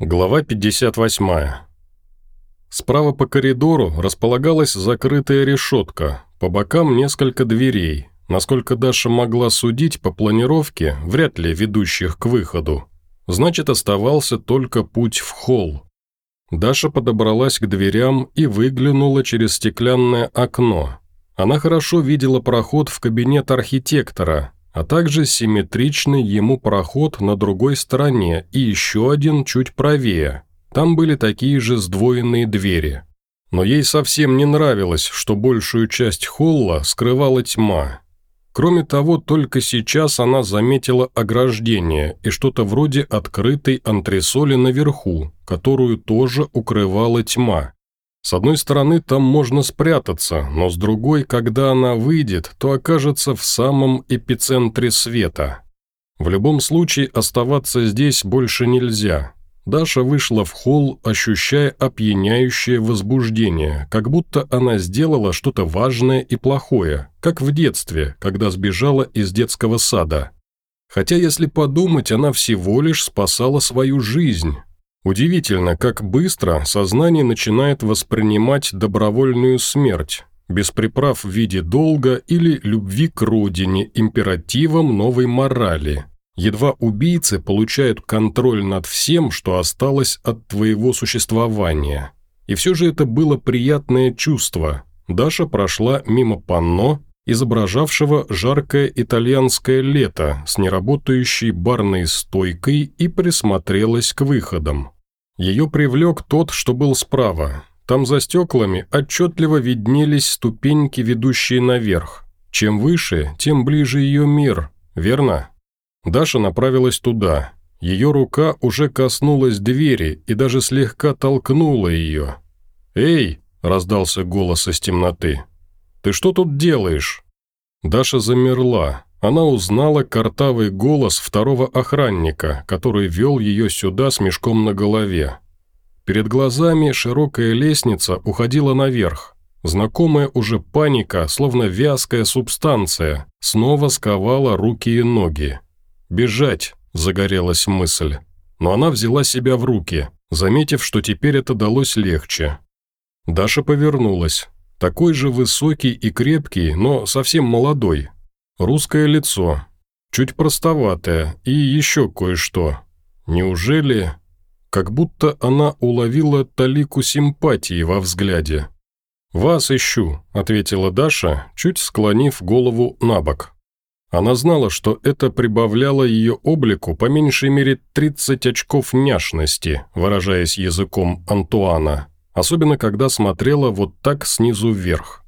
Глава 58. Справа по коридору располагалась закрытая решетка, по бокам несколько дверей. Насколько Даша могла судить по планировке, вряд ли ведущих к выходу. Значит, оставался только путь в холл. Даша подобралась к дверям и выглянула через стеклянное окно. Она хорошо видела проход в кабинет архитектора, а также симметричный ему проход на другой стороне и еще один чуть правее. Там были такие же сдвоенные двери. Но ей совсем не нравилось, что большую часть холла скрывала тьма. Кроме того, только сейчас она заметила ограждение и что-то вроде открытой антресоли наверху, которую тоже укрывала тьма. С одной стороны, там можно спрятаться, но с другой, когда она выйдет, то окажется в самом эпицентре света. В любом случае, оставаться здесь больше нельзя. Даша вышла в холл, ощущая опьяняющее возбуждение, как будто она сделала что-то важное и плохое, как в детстве, когда сбежала из детского сада. Хотя, если подумать, она всего лишь спасала свою жизнь, Удивительно, как быстро сознание начинает воспринимать добровольную смерть, без приправ в виде долга или любви к родине, императивом новой морали. Едва убийцы получают контроль над всем, что осталось от твоего существования. И все же это было приятное чувство. Даша прошла мимо панно, изображавшего жаркое итальянское лето с неработающей барной стойкой и присмотрелась к выходам. Ее привлек тот, что был справа. Там за стеклами отчетливо виднелись ступеньки, ведущие наверх. Чем выше, тем ближе ее мир, верно? Даша направилась туда. Ее рука уже коснулась двери и даже слегка толкнула ее. «Эй!» – раздался голос из темноты. «Ты что тут делаешь?» Даша замерла. Она узнала картавый голос второго охранника, который вел ее сюда с мешком на голове. Перед глазами широкая лестница уходила наверх. Знакомая уже паника, словно вязкая субстанция, снова сковала руки и ноги. «Бежать!» – загорелась мысль. Но она взяла себя в руки, заметив, что теперь это далось легче. Даша повернулась. Такой же высокий и крепкий, но совсем молодой, Русское лицо, чуть простоватое и еще кое-что. Неужели... Как будто она уловила талику симпатии во взгляде. «Вас ищу», — ответила Даша, чуть склонив голову на бок. Она знала, что это прибавляло ее облику по меньшей мере 30 очков няшности, выражаясь языком Антуана, особенно когда смотрела вот так снизу вверх.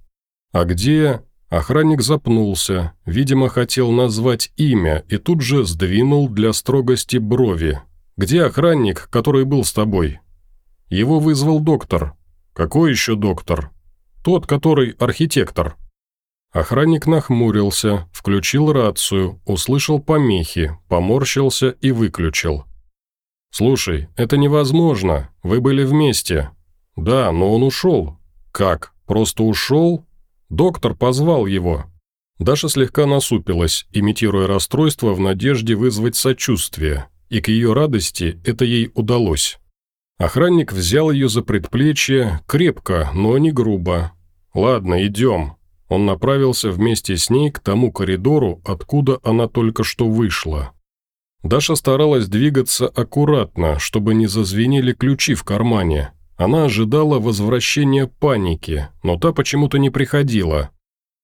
А где Охранник запнулся, видимо, хотел назвать имя и тут же сдвинул для строгости брови. «Где охранник, который был с тобой?» «Его вызвал доктор». «Какой еще доктор?» «Тот, который архитектор». Охранник нахмурился, включил рацию, услышал помехи, поморщился и выключил. «Слушай, это невозможно, вы были вместе». «Да, но он ушел». «Как, просто ушел?» Доктор позвал его. Даша слегка насупилась, имитируя расстройство в надежде вызвать сочувствие, и к ее радости это ей удалось. Охранник взял ее за предплечье, крепко, но не грубо. «Ладно, идем». Он направился вместе с ней к тому коридору, откуда она только что вышла. Даша старалась двигаться аккуратно, чтобы не зазвенели ключи в кармане, она ожидала возвращения паники, но та почему-то не приходила.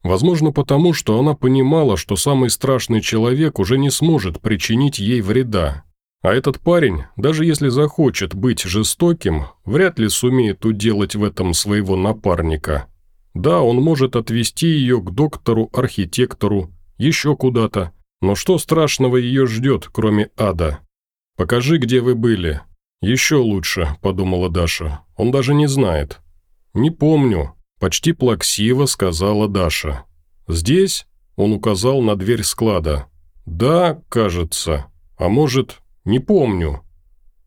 Возможно, потому, что она понимала, что самый страшный человек уже не сможет причинить ей вреда. А этот парень, даже если захочет быть жестоким, вряд ли сумеет уделать в этом своего напарника. Да, он может отвести ее к доктору-архитектору, еще куда-то, но что страшного ее ждет, кроме ада? «Покажи, где вы были», «Еще лучше», – подумала Даша. «Он даже не знает». «Не помню», – почти плаксиво сказала Даша. «Здесь?» – он указал на дверь склада. «Да, кажется. А может, не помню».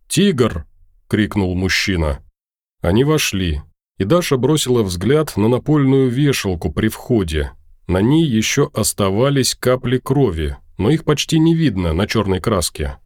«Тигр!» – крикнул мужчина. Они вошли, и Даша бросила взгляд на напольную вешалку при входе. На ней еще оставались капли крови, но их почти не видно на черной краске.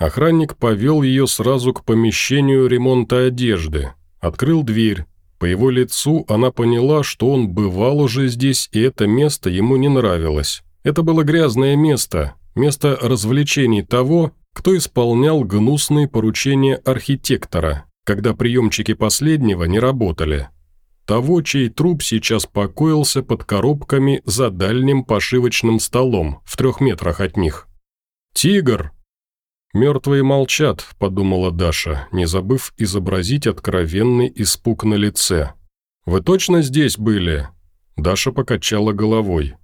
Охранник повел ее сразу к помещению ремонта одежды, открыл дверь. По его лицу она поняла, что он бывал уже здесь, и это место ему не нравилось. Это было грязное место, место развлечений того, кто исполнял гнусные поручения архитектора, когда приемчики последнего не работали. Того, чей труп сейчас покоился под коробками за дальним пошивочным столом в трех метрах от них. «Тигр!» «Мертвые молчат», – подумала Даша, не забыв изобразить откровенный испуг на лице. «Вы точно здесь были?» Даша покачала головой.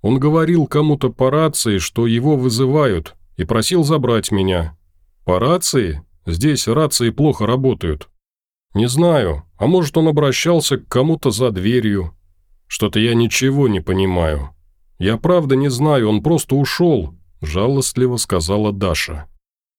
Он говорил кому-то по рации, что его вызывают, и просил забрать меня. По рации? Здесь рации плохо работают. Не знаю, а может он обращался к кому-то за дверью. Что-то я ничего не понимаю. Я правда не знаю, он просто ушел, жалостливо сказала Даша.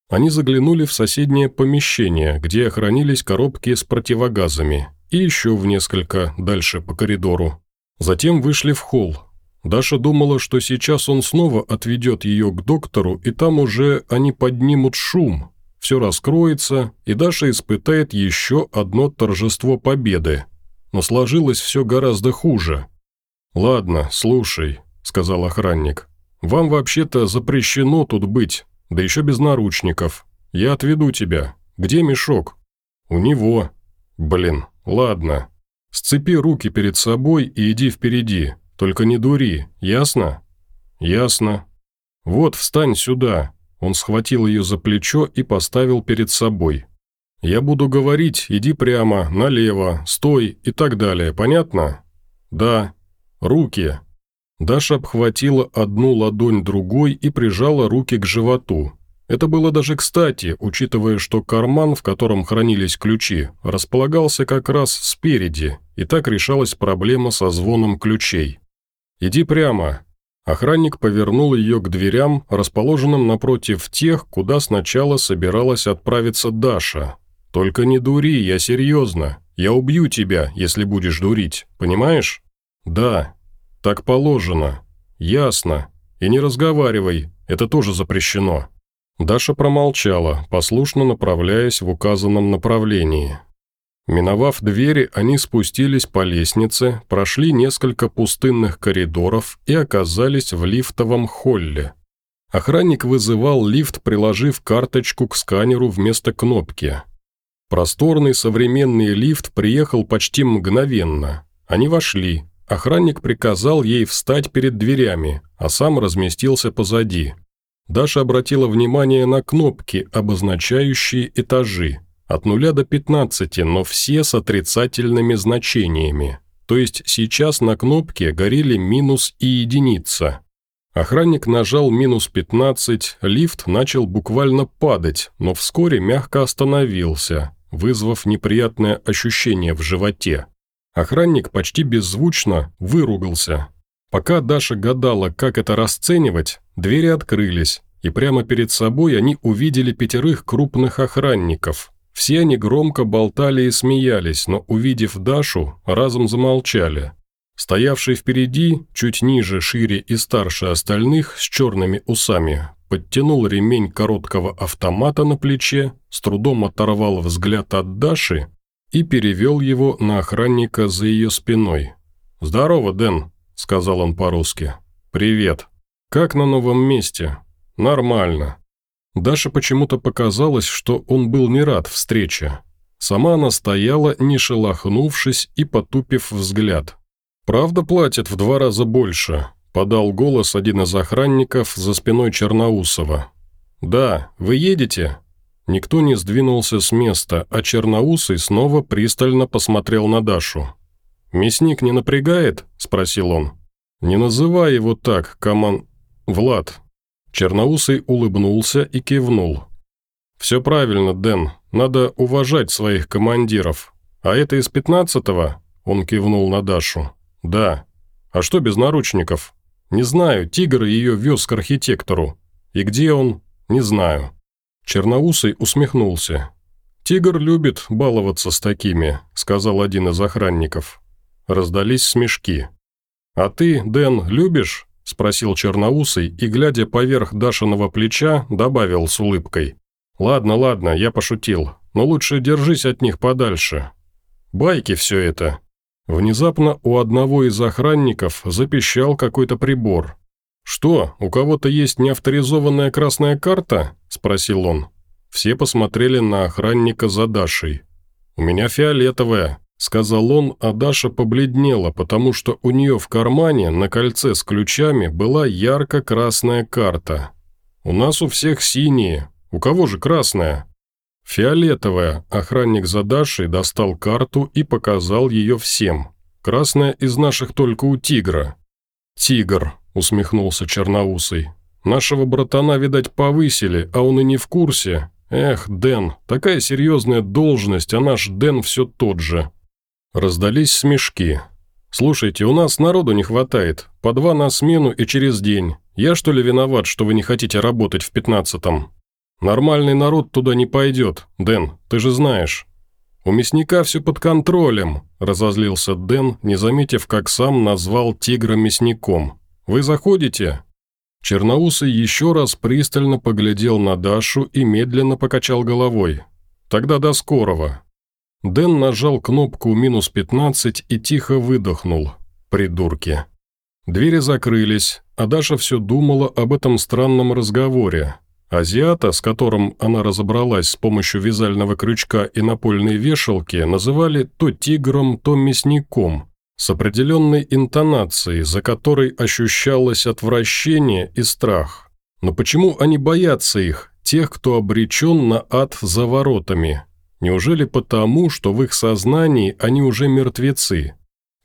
Они заглянули в соседнее помещение, где хранились коробки с противогазами, и еще в несколько дальше по коридору. Затем вышли в холл. Даша думала, что сейчас он снова отведет ее к доктору, и там уже они поднимут шум. Все раскроется, и Даша испытает еще одно торжество победы. Но сложилось все гораздо хуже. «Ладно, слушай», – сказал охранник. «Вам вообще-то запрещено тут быть, да еще без наручников. Я отведу тебя. Где мешок?» «У него». «Блин, ладно. Сцепи руки перед собой и иди впереди. Только не дури, ясно?» «Ясно». «Вот, встань сюда». Он схватил ее за плечо и поставил перед собой. «Я буду говорить, иди прямо, налево, стой и так далее, понятно?» «Да». «Руки». Даша обхватила одну ладонь другой и прижала руки к животу. Это было даже кстати, учитывая, что карман, в котором хранились ключи, располагался как раз спереди, и так решалась проблема со звоном ключей. «Иди прямо». Охранник повернул ее к дверям, расположенным напротив тех, куда сначала собиралась отправиться Даша. «Только не дури, я серьезно. Я убью тебя, если будешь дурить, понимаешь?» «Да, «Так положено. Ясно. И не разговаривай, это тоже запрещено». Даша промолчала, послушно направляясь в указанном направлении. Миновав двери, они спустились по лестнице, прошли несколько пустынных коридоров и оказались в лифтовом холле. Охранник вызывал лифт, приложив карточку к сканеру вместо кнопки. Просторный современный лифт приехал почти мгновенно. Они вошли, Охранник приказал ей встать перед дверями, а сам разместился позади. Даша обратила внимание на кнопки, обозначающие этажи. От нуля до 15, но все с отрицательными значениями. То есть сейчас на кнопке горели минус и единица. Охранник нажал минус 15, лифт начал буквально падать, но вскоре мягко остановился, вызвав неприятное ощущение в животе. Охранник почти беззвучно выругался. Пока Даша гадала, как это расценивать, двери открылись, и прямо перед собой они увидели пятерых крупных охранников. Все они громко болтали и смеялись, но, увидев Дашу, разом замолчали. Стоявший впереди, чуть ниже, шире и старше остальных, с черными усами, подтянул ремень короткого автомата на плече, с трудом оторвал взгляд от Даши и перевел его на охранника за ее спиной. «Здорово, Дэн», – сказал он по-русски. «Привет. Как на новом месте?» «Нормально». Даша почему-то показалось, что он был не рад встрече. Сама она стояла, не шелохнувшись и потупив взгляд. «Правда платят в два раза больше?» – подал голос один из охранников за спиной Черноусова. «Да, вы едете?» Никто не сдвинулся с места, а Черноусый снова пристально посмотрел на Дашу. «Мясник не напрягает?» – спросил он. «Не называй его так, коман... Влад». Черноусый улыбнулся и кивнул. «Все правильно, Дэн. Надо уважать своих командиров. А это из пятнадцатого?» – он кивнул на Дашу. «Да. А что без наручников?» «Не знаю. Тигр ее вез к архитектору. И где он? Не знаю». Черноусый усмехнулся. «Тигр любит баловаться с такими», – сказал один из охранников. Раздались смешки. «А ты, Дэн, любишь?» – спросил Черноусый и, глядя поверх Дашиного плеча, добавил с улыбкой. «Ладно, ладно, я пошутил, но лучше держись от них подальше. Байки все это». Внезапно у одного из охранников запищал какой-то прибор. «Что, у кого-то есть неавторизованная красная карта?» – спросил он. Все посмотрели на охранника за Дашей. «У меня фиолетовая», – сказал он, а Даша побледнела, потому что у нее в кармане на кольце с ключами была ярко-красная карта. «У нас у всех синие. У кого же красная?» «Фиолетовая», охранник за Дашей достал карту и показал ее всем. «Красная из наших только у тигра». «Тигр», – усмехнулся Черноусый. «Нашего братана, видать, повысили, а он и не в курсе. Эх, Дэн, такая серьезная должность, а наш Дэн все тот же». Раздались смешки. «Слушайте, у нас народу не хватает. По два на смену и через день. Я что ли виноват, что вы не хотите работать в пятнадцатом?» «Нормальный народ туда не пойдет, Дэн, ты же знаешь». «У мясника все под контролем», – разозлился Дэн, не заметив, как сам назвал тигра мясником. «Вы заходите?» Черноусый еще раз пристально поглядел на Дашу и медленно покачал головой. «Тогда до скорого». Дэн нажал кнопку «минус 15» и тихо выдохнул. «Придурки». Двери закрылись, а Даша все думала об этом странном разговоре. Азиата, с которым она разобралась с помощью вязального крючка и напольной вешалки, называли то тигром, то мясником, с определенной интонацией, за которой ощущалось отвращение и страх. Но почему они боятся их, тех, кто обречен на ад за воротами? Неужели потому, что в их сознании они уже мертвецы?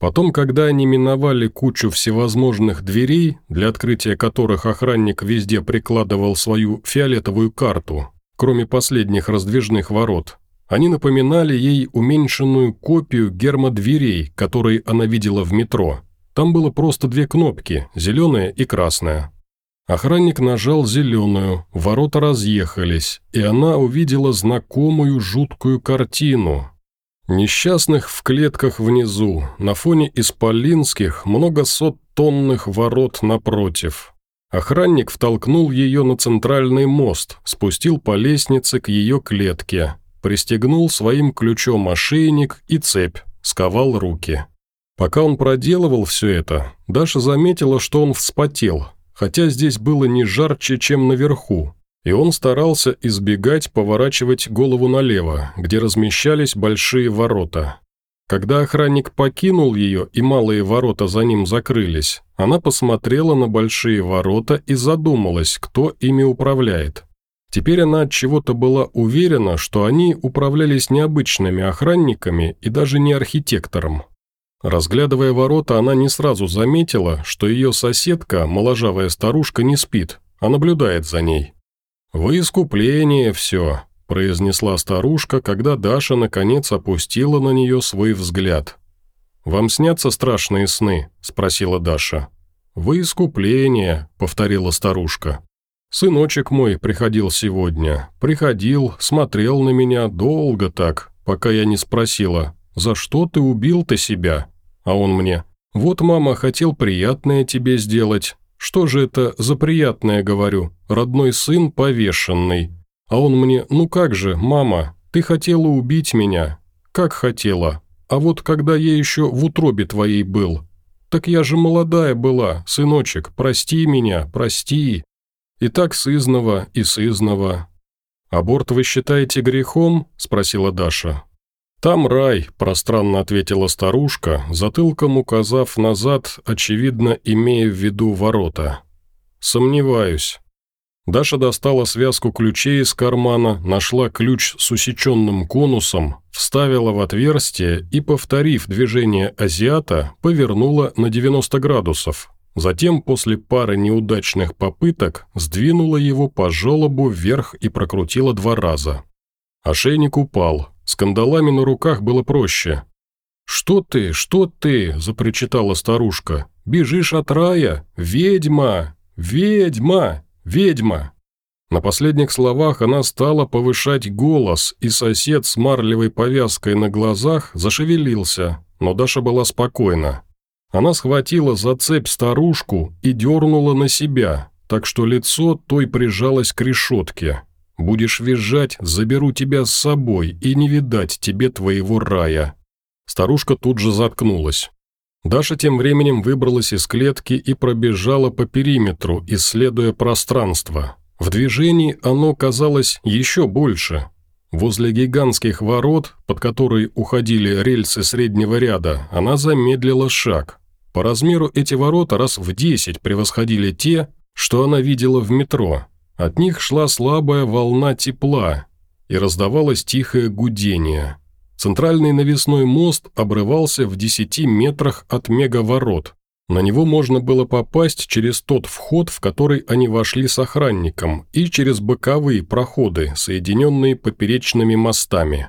Потом, когда они миновали кучу всевозможных дверей, для открытия которых охранник везде прикладывал свою фиолетовую карту, кроме последних раздвижных ворот, они напоминали ей уменьшенную копию гермодверей, которые она видела в метро. Там было просто две кнопки, зеленая и красная. Охранник нажал зеленую, ворота разъехались, и она увидела знакомую жуткую картину – Несчастных в клетках внизу, на фоне исполинских, многосот-тонных ворот напротив. Охранник втолкнул ее на центральный мост, спустил по лестнице к ее клетке, пристегнул своим ключом ошейник и цепь, сковал руки. Пока он проделывал все это, Даша заметила, что он вспотел, хотя здесь было не жарче, чем наверху и он старался избегать поворачивать голову налево, где размещались большие ворота. Когда охранник покинул ее и малые ворота за ним закрылись, она посмотрела на большие ворота и задумалась, кто ими управляет. Теперь она от чего-то была уверена, что они управлялись необычными охранниками и даже не архитектором. Разглядывая ворота, она не сразу заметила, что ее соседка, моложавая старушка, не спит, а наблюдает за ней. «Во искупление все», – произнесла старушка, когда Даша наконец опустила на нее свой взгляд. «Вам снятся страшные сны?» – спросила Даша. «Во искупление», – повторила старушка. «Сыночек мой приходил сегодня. Приходил, смотрел на меня долго так, пока я не спросила, за что ты убил-то себя?» А он мне, «Вот мама хотел приятное тебе сделать, что же это за приятное, говорю, родной сын повешенный. А он мне, ну как же, мама, ты хотела убить меня. Как хотела. А вот когда я еще в утробе твоей был. Так я же молодая была, сыночек, прости меня, прости. И так сызнова и сызнова. «Аборт вы считаете грехом?» – спросила Даша. «Там рай», – пространно ответила старушка, затылком указав назад, очевидно, имея в виду ворота. «Сомневаюсь». Даша достала связку ключей из кармана, нашла ключ с усеченным конусом, вставила в отверстие и, повторив движение азиата, повернула на 90 градусов. Затем, после пары неудачных попыток, сдвинула его по желобу вверх и прокрутила два раза. Ошейник упал, с кандалами на руках было проще. «Что ты, что ты?» – запричитала старушка. «Бежишь от рая? Ведьма! Ведьма! Ведьма!» На последних словах она стала повышать голос, и сосед с марлевой повязкой на глазах зашевелился, но Даша была спокойна. Она схватила за цепь старушку и дернула на себя, так что лицо той прижалось к решетке. Будешь визжать, заберу тебя с собой, и не видать тебе твоего рая». Старушка тут же заткнулась. Даша тем временем выбралась из клетки и пробежала по периметру, исследуя пространство. В движении оно казалось еще больше. Возле гигантских ворот, под которые уходили рельсы среднего ряда, она замедлила шаг. По размеру эти ворота раз в десять превосходили те, что она видела в метро. От них шла слабая волна тепла, и раздавалось тихое гудение. Центральный навесной мост обрывался в 10 метрах от мегаворот. На него можно было попасть через тот вход, в который они вошли с охранником, и через боковые проходы, соединенные поперечными мостами.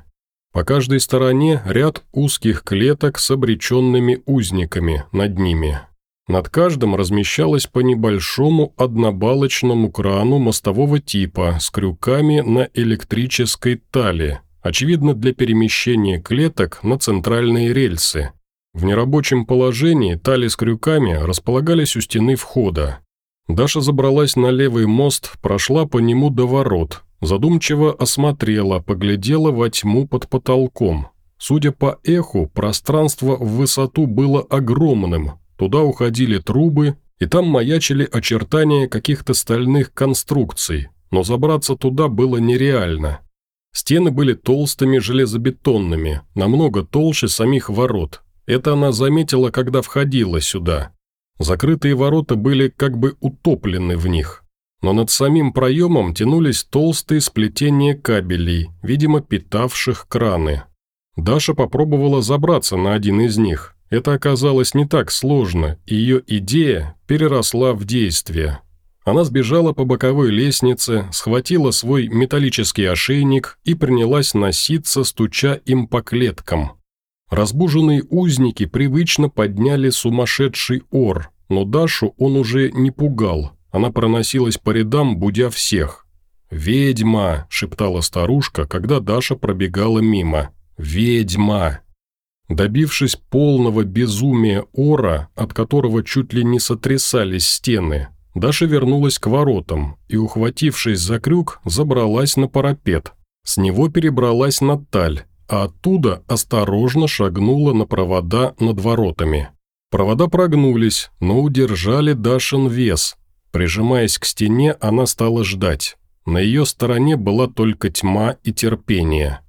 По каждой стороне ряд узких клеток с обреченными узниками над ними. Над каждым размещалось по небольшому однобалочному крану мостового типа с крюками на электрической талии, очевидно для перемещения клеток на центральные рельсы. В нерабочем положении тали с крюками располагались у стены входа. Даша забралась на левый мост, прошла по нему до ворот, задумчиво осмотрела, поглядела во тьму под потолком. Судя по эху, пространство в высоту было огромным, туда уходили трубы, и там маячили очертания каких-то стальных конструкций, но забраться туда было нереально. Стены были толстыми железобетонными, намного толще самих ворот. Это она заметила, когда входила сюда. Закрытые ворота были как бы утоплены в них. Но над самим проемом тянулись толстые сплетения кабелей, видимо, питавших краны. Даша попробовала забраться на один из них. Это оказалось не так сложно, и ее идея переросла в действие. Она сбежала по боковой лестнице, схватила свой металлический ошейник и принялась носиться, стуча им по клеткам. Разбуженные узники привычно подняли сумасшедший ор, но Дашу он уже не пугал. Она проносилась по рядам, будя всех. «Ведьма!» – шептала старушка, когда Даша пробегала мимо. «Ведьма!» Добившись полного безумия ора, от которого чуть ли не сотрясались стены, Даша вернулась к воротам и, ухватившись за крюк, забралась на парапет. С него перебралась на таль, а оттуда осторожно шагнула на провода над воротами. Провода прогнулись, но удержали Дашин вес. Прижимаясь к стене, она стала ждать. На ее стороне была только тьма и терпение.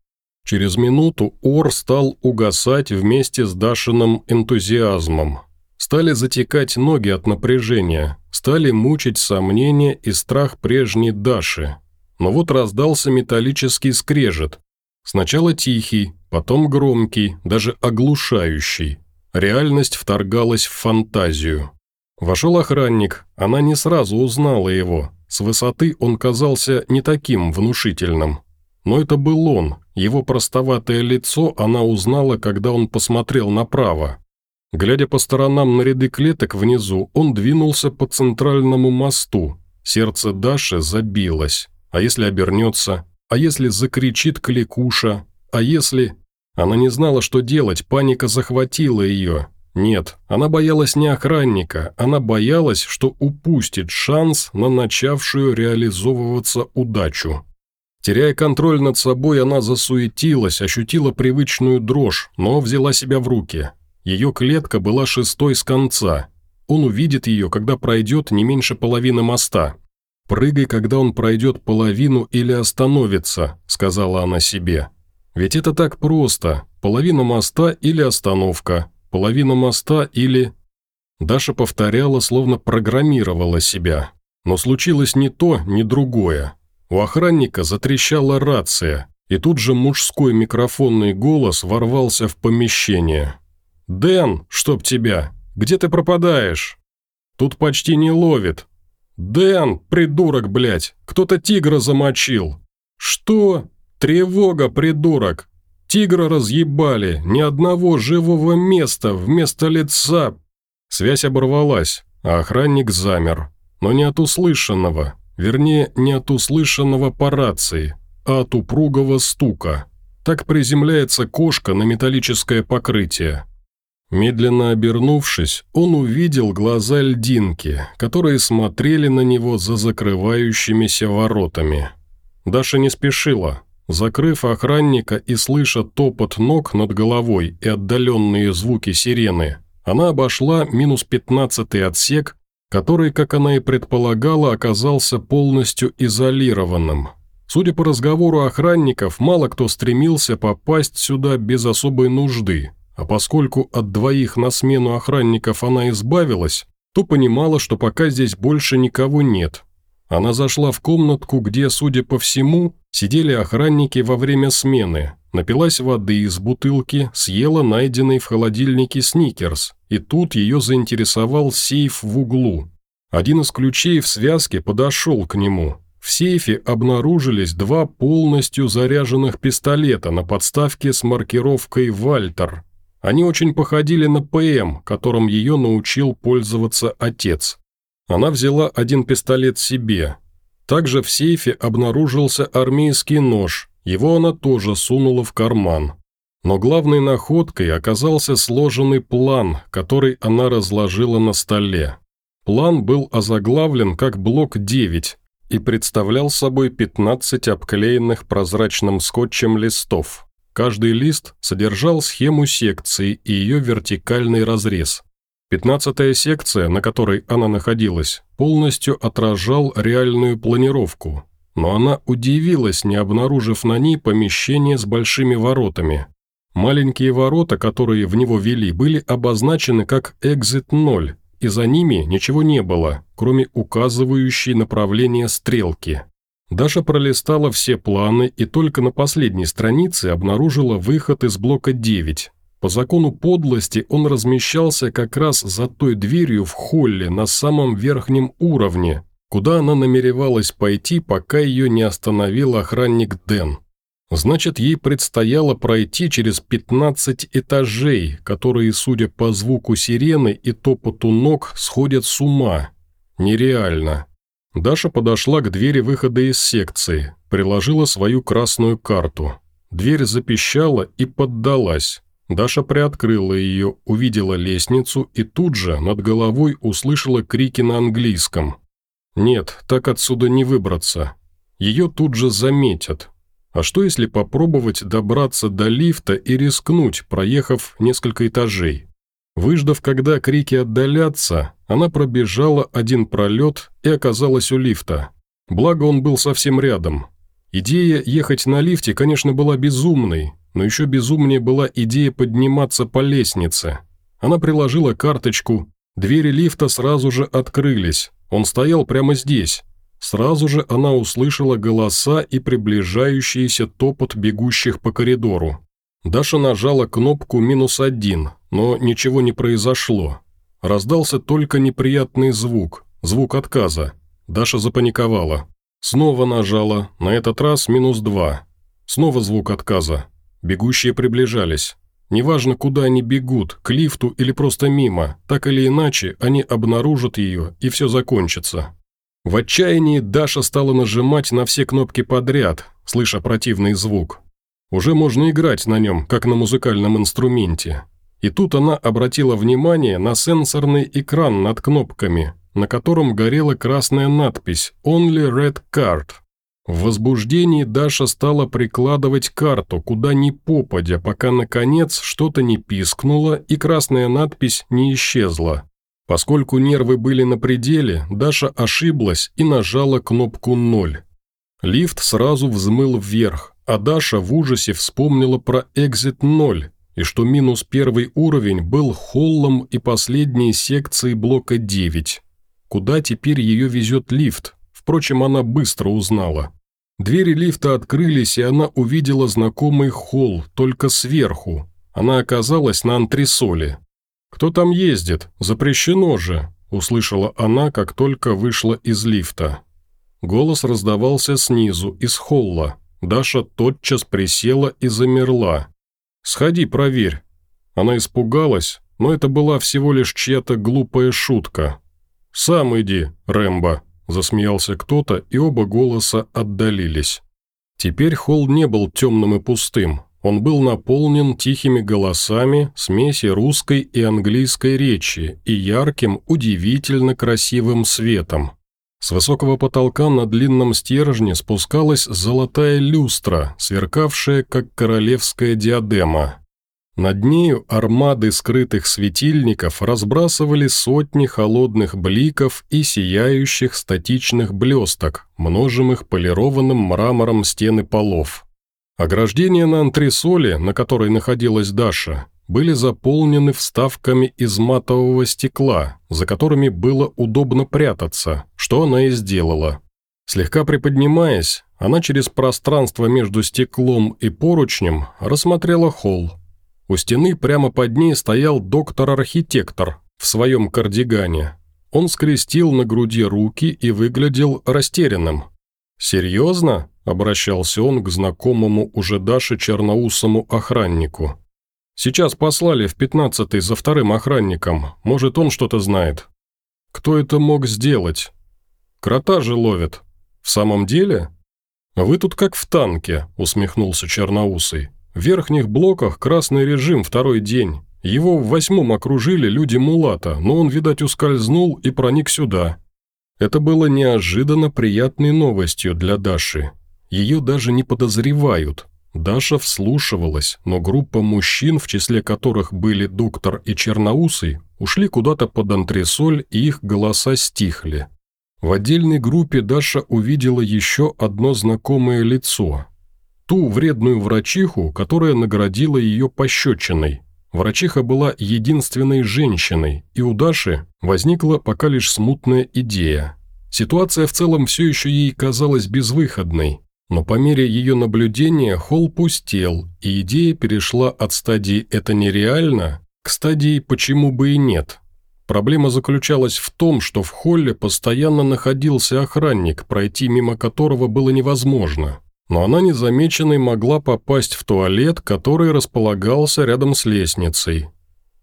Через минуту Ор стал угасать вместе с Дашиным энтузиазмом. Стали затекать ноги от напряжения, стали мучить сомнения и страх прежней Даши. Но вот раздался металлический скрежет. Сначала тихий, потом громкий, даже оглушающий. Реальность вторгалась в фантазию. Вошел охранник, она не сразу узнала его. С высоты он казался не таким внушительным. Но это был он, его простоватое лицо она узнала, когда он посмотрел направо. Глядя по сторонам на ряды клеток внизу, он двинулся по центральному мосту. Сердце Даши забилось. А если обернется? А если закричит кликуша? А если... Она не знала, что делать, паника захватила ее. Нет, она боялась не охранника, она боялась, что упустит шанс на начавшую реализовываться удачу. Теряя контроль над собой, она засуетилась, ощутила привычную дрожь, но взяла себя в руки. Ее клетка была шестой с конца. Он увидит ее, когда пройдет не меньше половины моста. «Прыгай, когда он пройдет половину или остановится», – сказала она себе. «Ведь это так просто. Половина моста или остановка. Половина моста или...» Даша повторяла, словно программировала себя. Но случилось ни то, ни другое. У охранника затрещала рация, и тут же мужской микрофонный голос ворвался в помещение. «Дэн, чтоб тебя! Где ты пропадаешь?» «Тут почти не ловит». «Дэн, придурок, блядь! Кто-то тигра замочил!» «Что? Тревога, придурок! Тигра разъебали, ни одного живого места вместо лица!» Связь оборвалась, а охранник замер. Но не от услышанного, вернее, не от услышанного по рации, а от упругого стука. Так приземляется кошка на металлическое покрытие. Медленно обернувшись, он увидел глаза льдинки, которые смотрели на него за закрывающимися воротами. Даша не спешила. Закрыв охранника и слыша топот ног над головой и отдаленные звуки сирены, она обошла минус пятнадцатый отсек, который, как она и предполагала, оказался полностью изолированным. Судя по разговору охранников, мало кто стремился попасть сюда без особой нужды, а поскольку от двоих на смену охранников она избавилась, то понимала, что пока здесь больше никого нет. Она зашла в комнатку, где, судя по всему, сидели охранники во время смены, напилась воды из бутылки, съела найденный в холодильнике сникерс, и тут ее заинтересовал сейф в углу. Один из ключей в связке подошел к нему. В сейфе обнаружились два полностью заряженных пистолета на подставке с маркировкой «Вальтер», они очень походили на ПМ, которым ее научил пользоваться отец. Она взяла один пистолет себе. Также в сейфе обнаружился армейский нож, его она тоже сунула в карман. Но главной находкой оказался сложенный план, который она разложила на столе. План был озаглавлен как блок 9 и представлял собой 15 обклеенных прозрачным скотчем листов. Каждый лист содержал схему секции и ее вертикальный разрез. Пятнадцатая секция, на которой она находилась, полностью отражал реальную планировку, но она удивилась, не обнаружив на ней помещение с большими воротами. Маленькие ворота, которые в него вели, были обозначены как «Экзит 0», и за ними ничего не было, кроме указывающей направление стрелки. Даша пролистала все планы и только на последней странице обнаружила выход из блока 9. По закону подлости он размещался как раз за той дверью в холле на самом верхнем уровне, куда она намеревалась пойти, пока ее не остановил охранник Дэн. Значит, ей предстояло пройти через 15 этажей, которые, судя по звуку сирены и топоту ног, сходят с ума. Нереально. Даша подошла к двери выхода из секции, приложила свою красную карту. Дверь запищала и поддалась. Даша приоткрыла ее, увидела лестницу и тут же над головой услышала крики на английском. «Нет, так отсюда не выбраться. Ее тут же заметят. А что если попробовать добраться до лифта и рискнуть, проехав несколько этажей? Выждав, когда крики отдалятся, она пробежала один пролет и оказалась у лифта. Благо он был совсем рядом. Идея ехать на лифте, конечно, была безумной, но еще безумнее была идея подниматься по лестнице. Она приложила карточку, двери лифта сразу же открылись, он стоял прямо здесь. Сразу же она услышала голоса и приближающийся топот бегущих по коридору. Даша нажала кнопку «минус один», но ничего не произошло. Раздался только неприятный звук, звук отказа. Даша запаниковала. Снова нажала, на этот раз минус два. Снова звук отказа. Бегущие приближались. Неважно, куда они бегут, к лифту или просто мимо, так или иначе, они обнаружат ее, и все закончится. В отчаянии Даша стала нажимать на все кнопки подряд, слыша противный звук. Уже можно играть на нем, как на музыкальном инструменте. И тут она обратила внимание на сенсорный экран над кнопками, на котором горела красная надпись «Only Red Card». В возбуждении Даша стала прикладывать карту, куда ни попадя, пока, наконец, что-то не пискнуло и красная надпись не исчезла. Поскольку нервы были на пределе, Даша ошиблась и нажала кнопку «ноль». Лифт сразу взмыл вверх, а Даша в ужасе вспомнила про экзит 0 и что минус первый уровень был холлом и последней секцией блока 9. Куда теперь ее везет лифт? Впрочем, она быстро узнала. Двери лифта открылись, и она увидела знакомый холл, только сверху. Она оказалась на антресоле. «Кто там ездит? Запрещено же!» – услышала она, как только вышла из лифта. Голос раздавался снизу, из холла. Даша тотчас присела и замерла. «Сходи, проверь». Она испугалась, но это была всего лишь чья-то глупая шутка. «Сам иди, Рэмбо», – засмеялся кто-то, и оба голоса отдалились. Теперь холл не был темным и пустым. Он был наполнен тихими голосами, смеси русской и английской речи и ярким, удивительно красивым светом. С высокого потолка на длинном стержне спускалась золотая люстра, сверкавшая, как королевская диадема. Над нею армады скрытых светильников разбрасывали сотни холодных бликов и сияющих статичных блесток, множимых полированным мрамором стены полов. Ограждения на антресоле, на которой находилась Даша, были заполнены вставками из матового стекла, за которыми было удобно прятаться, что она и сделала. Слегка приподнимаясь, она через пространство между стеклом и поручнем рассмотрела холл, у стены прямо под ней стоял доктор-архитектор в своем кардигане. Он скрестил на груди руки и выглядел растерянным. «Серьезно?» – обращался он к знакомому уже Даше черноусому охраннику. «Сейчас послали в пятнадцатый за вторым охранником. Может, он что-то знает». «Кто это мог сделать?» «Крота же ловят». «В самом деле?» «Вы тут как в танке», – усмехнулся черноусый. В верхних блоках красный режим второй день. Его в восьмом окружили люди Мулата, но он, видать, ускользнул и проник сюда. Это было неожиданно приятной новостью для Даши. Ее даже не подозревают. Даша вслушивалась, но группа мужчин, в числе которых были доктор и черноусый, ушли куда-то под антресоль, и их голоса стихли. В отдельной группе Даша увидела еще одно знакомое лицо – Ту вредную врачиху, которая наградила ее пощечиной. Врачиха была единственной женщиной, и у Даши возникла пока лишь смутная идея. Ситуация в целом все еще ей казалась безвыходной, но по мере ее наблюдения холл пустел, и идея перешла от стадии «это нереально» к стадии «почему бы и нет». Проблема заключалась в том, что в холле постоянно находился охранник, пройти мимо которого было невозможно но она незамеченной могла попасть в туалет, который располагался рядом с лестницей.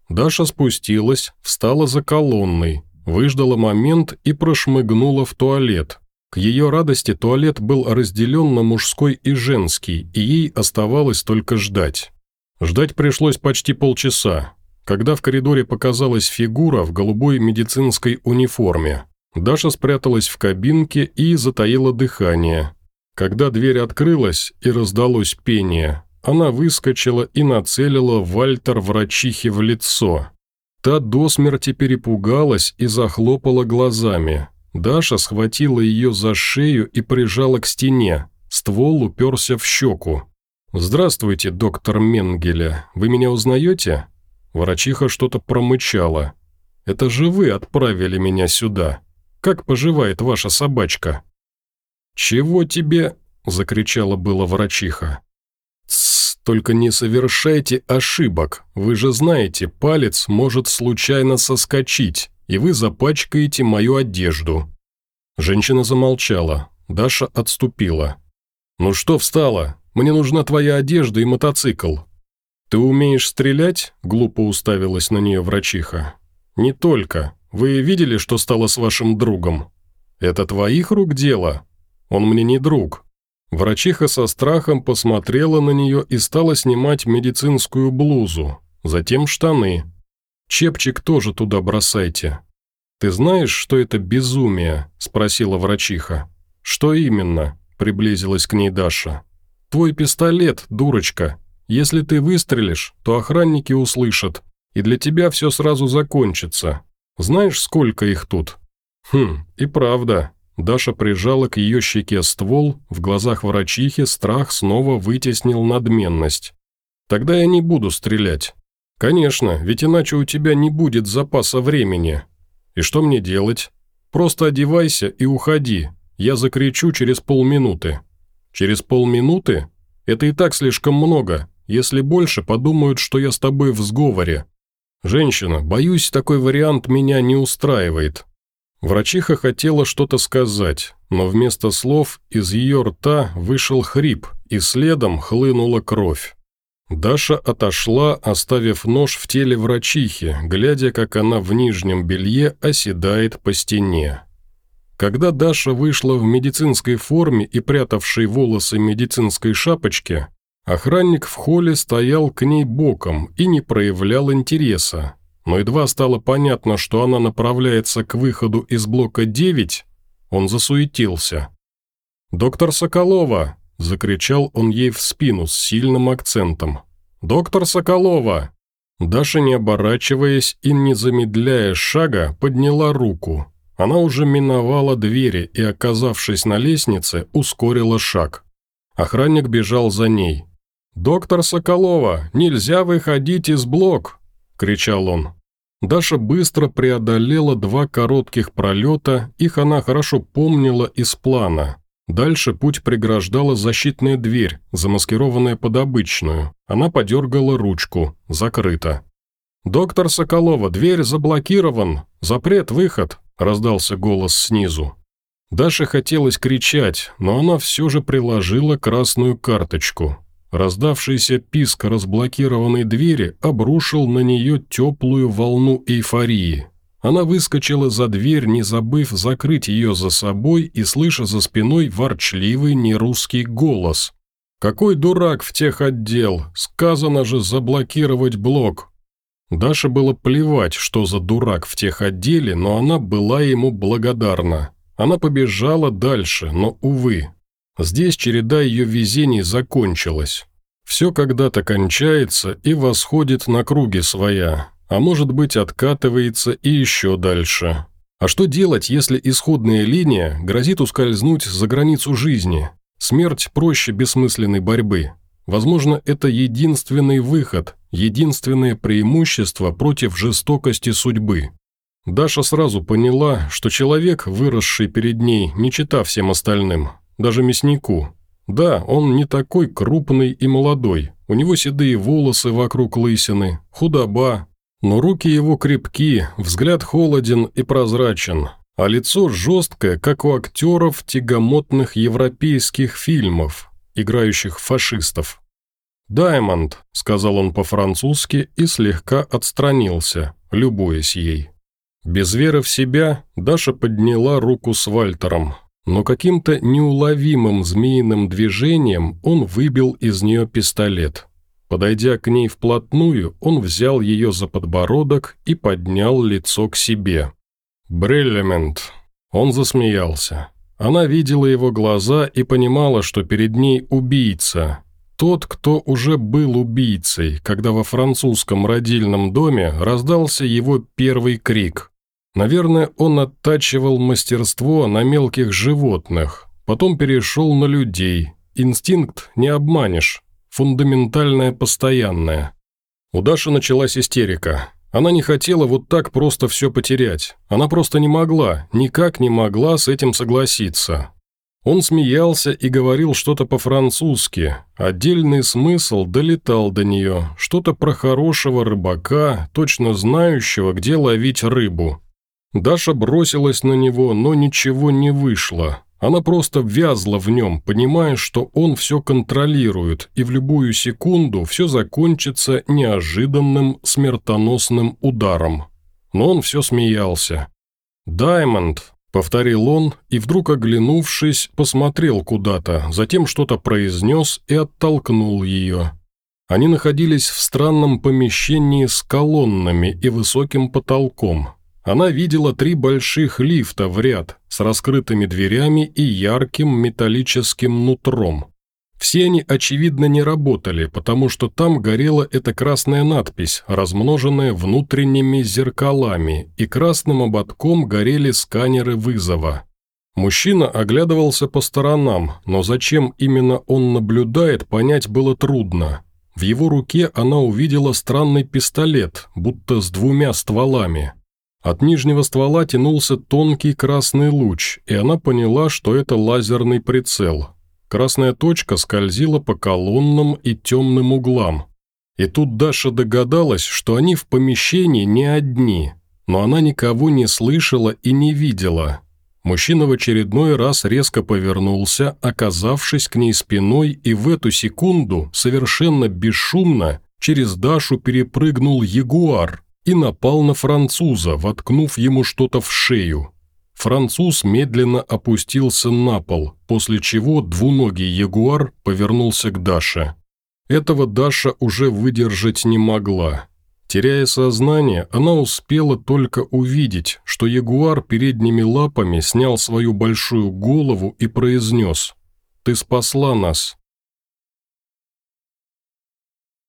Даша спустилась, встала за колонной, выждала момент и прошмыгнула в туалет. К ее радости туалет был разделен на мужской и женский, и ей оставалось только ждать. Ждать пришлось почти полчаса, когда в коридоре показалась фигура в голубой медицинской униформе. Даша спряталась в кабинке и затаила дыхание, когда дверь открылась и раздалось пение, она выскочила и нацелила Вальтер врачихе в лицо. Та до смерти перепугалась и захлопала глазами. Даша схватила ее за шею и прижала к стене. Ствол уперся в щеку. «Здравствуйте, доктор Менгеля. Вы меня узнаете?» Врачиха что-то промычала. «Это же вы отправили меня сюда. Как поживает ваша собачка?» «Чего тебе?» – закричала было врачиха. «Тссс, только не совершайте ошибок. Вы же знаете, палец может случайно соскочить, и вы запачкаете мою одежду». Женщина замолчала. Даша отступила. «Ну что встала? Мне нужна твоя одежда и мотоцикл». «Ты умеешь стрелять?» – глупо уставилась на нее врачиха. «Не только. Вы видели, что стало с вашим другом?» «Это твоих рук дело?» Он мне не друг». Врачиха со страхом посмотрела на нее и стала снимать медицинскую блузу, затем штаны. «Чепчик тоже туда бросайте». «Ты знаешь, что это безумие?» – спросила врачиха. «Что именно?» – приблизилась к ней Даша. «Твой пистолет, дурочка. Если ты выстрелишь, то охранники услышат, и для тебя все сразу закончится. Знаешь, сколько их тут?» «Хм, и правда. Даша прижала к ее щеке ствол, в глазах врачихи страх снова вытеснил надменность. «Тогда я не буду стрелять». «Конечно, ведь иначе у тебя не будет запаса времени». «И что мне делать?» «Просто одевайся и уходи. Я закричу через полминуты». «Через полминуты? Это и так слишком много. Если больше, подумают, что я с тобой в сговоре». «Женщина, боюсь, такой вариант меня не устраивает. Врачиха хотела что-то сказать, но вместо слов из ее рта вышел хрип, и следом хлынула кровь. Даша отошла, оставив нож в теле врачихи, глядя, как она в нижнем белье оседает по стене. Когда Даша вышла в медицинской форме и прятавшей волосы медицинской шапочке, охранник в холле стоял к ней боком и не проявлял интереса, но едва стало понятно, что она направляется к выходу из блока 9, Он засуетился. «Доктор Соколова!» – закричал он ей в спину с сильным акцентом. «Доктор Соколова!» Даша, не оборачиваясь и не замедляя шага, подняла руку. Она уже миновала двери и, оказавшись на лестнице, ускорила шаг. Охранник бежал за ней. «Доктор Соколова, нельзя выходить из блок!» – кричал он. Даша быстро преодолела два коротких пролета, их она хорошо помнила из плана. Дальше путь преграждала защитная дверь, замаскированная под обычную. Она подергала ручку. Закрыто. «Доктор Соколова, дверь заблокирован! Запрет, выход!» – раздался голос снизу. Даше хотелось кричать, но она все же приложила красную карточку. Раздавшийся писк разблокированной двери обрушил на нее теплую волну эйфории. Она выскочила за дверь, не забыв закрыть ее за собой и слыша за спиной ворчливый нерусский голос. «Какой дурак в тех отдел! Сказано же заблокировать блок!» Даше было плевать, что за дурак в тех отделе, но она была ему благодарна. Она побежала дальше, но, увы, Здесь череда ее везений закончилась. Все когда-то кончается и восходит на круги своя, а может быть откатывается и еще дальше. А что делать, если исходная линия грозит ускользнуть за границу жизни? Смерть проще бессмысленной борьбы. Возможно, это единственный выход, единственное преимущество против жестокости судьбы. Даша сразу поняла, что человек, выросший перед ней, не чита всем остальным, даже мяснику. Да, он не такой крупный и молодой, у него седые волосы вокруг лысины, худоба, но руки его крепки, взгляд холоден и прозрачен, а лицо жесткое, как у актеров тягомотных европейских фильмов, играющих фашистов. «Даймонд», — сказал он по-французски и слегка отстранился, любуясь ей. Без веры в себя Даша подняла руку с Вальтером, но каким-то неуловимым змеиным движением он выбил из нее пистолет. Подойдя к ней вплотную, он взял ее за подбородок и поднял лицо к себе. «Бриллиамент!» Он засмеялся. Она видела его глаза и понимала, что перед ней убийца. Тот, кто уже был убийцей, когда во французском родильном доме раздался его первый крик – Наверное, он оттачивал мастерство на мелких животных, потом перешел на людей. Инстинкт не обманешь, фундаментальное постоянное. У Даши началась истерика. Она не хотела вот так просто все потерять. Она просто не могла, никак не могла с этим согласиться. Он смеялся и говорил что-то по-французски. Отдельный смысл долетал до нее. Что-то про хорошего рыбака, точно знающего, где ловить рыбу. Даша бросилась на него, но ничего не вышло. Она просто ввязла в нем, понимая, что он все контролирует, и в любую секунду все закончится неожиданным смертоносным ударом. Но он все смеялся. «Даймонд», — повторил он, и вдруг, оглянувшись, посмотрел куда-то, затем что-то произнес и оттолкнул ее. Они находились в странном помещении с колоннами и высоким потолком. Она видела три больших лифта в ряд с раскрытыми дверями и ярким металлическим нутром. Все они, очевидно, не работали, потому что там горела эта красная надпись, размноженная внутренними зеркалами, и красным ободком горели сканеры вызова. Мужчина оглядывался по сторонам, но зачем именно он наблюдает, понять было трудно. В его руке она увидела странный пистолет, будто с двумя стволами. От нижнего ствола тянулся тонкий красный луч, и она поняла, что это лазерный прицел. Красная точка скользила по колоннам и темным углам. И тут Даша догадалась, что они в помещении не одни, но она никого не слышала и не видела. Мужчина в очередной раз резко повернулся, оказавшись к ней спиной, и в эту секунду, совершенно бесшумно, через Дашу перепрыгнул ягуар, и напал на француза, воткнув ему что-то в шею. Француз медленно опустился на пол, после чего двуногий ягуар повернулся к Даше. Этого Даша уже выдержать не могла. Теряя сознание, она успела только увидеть, что ягуар передними лапами снял свою большую голову и произнес «Ты спасла нас».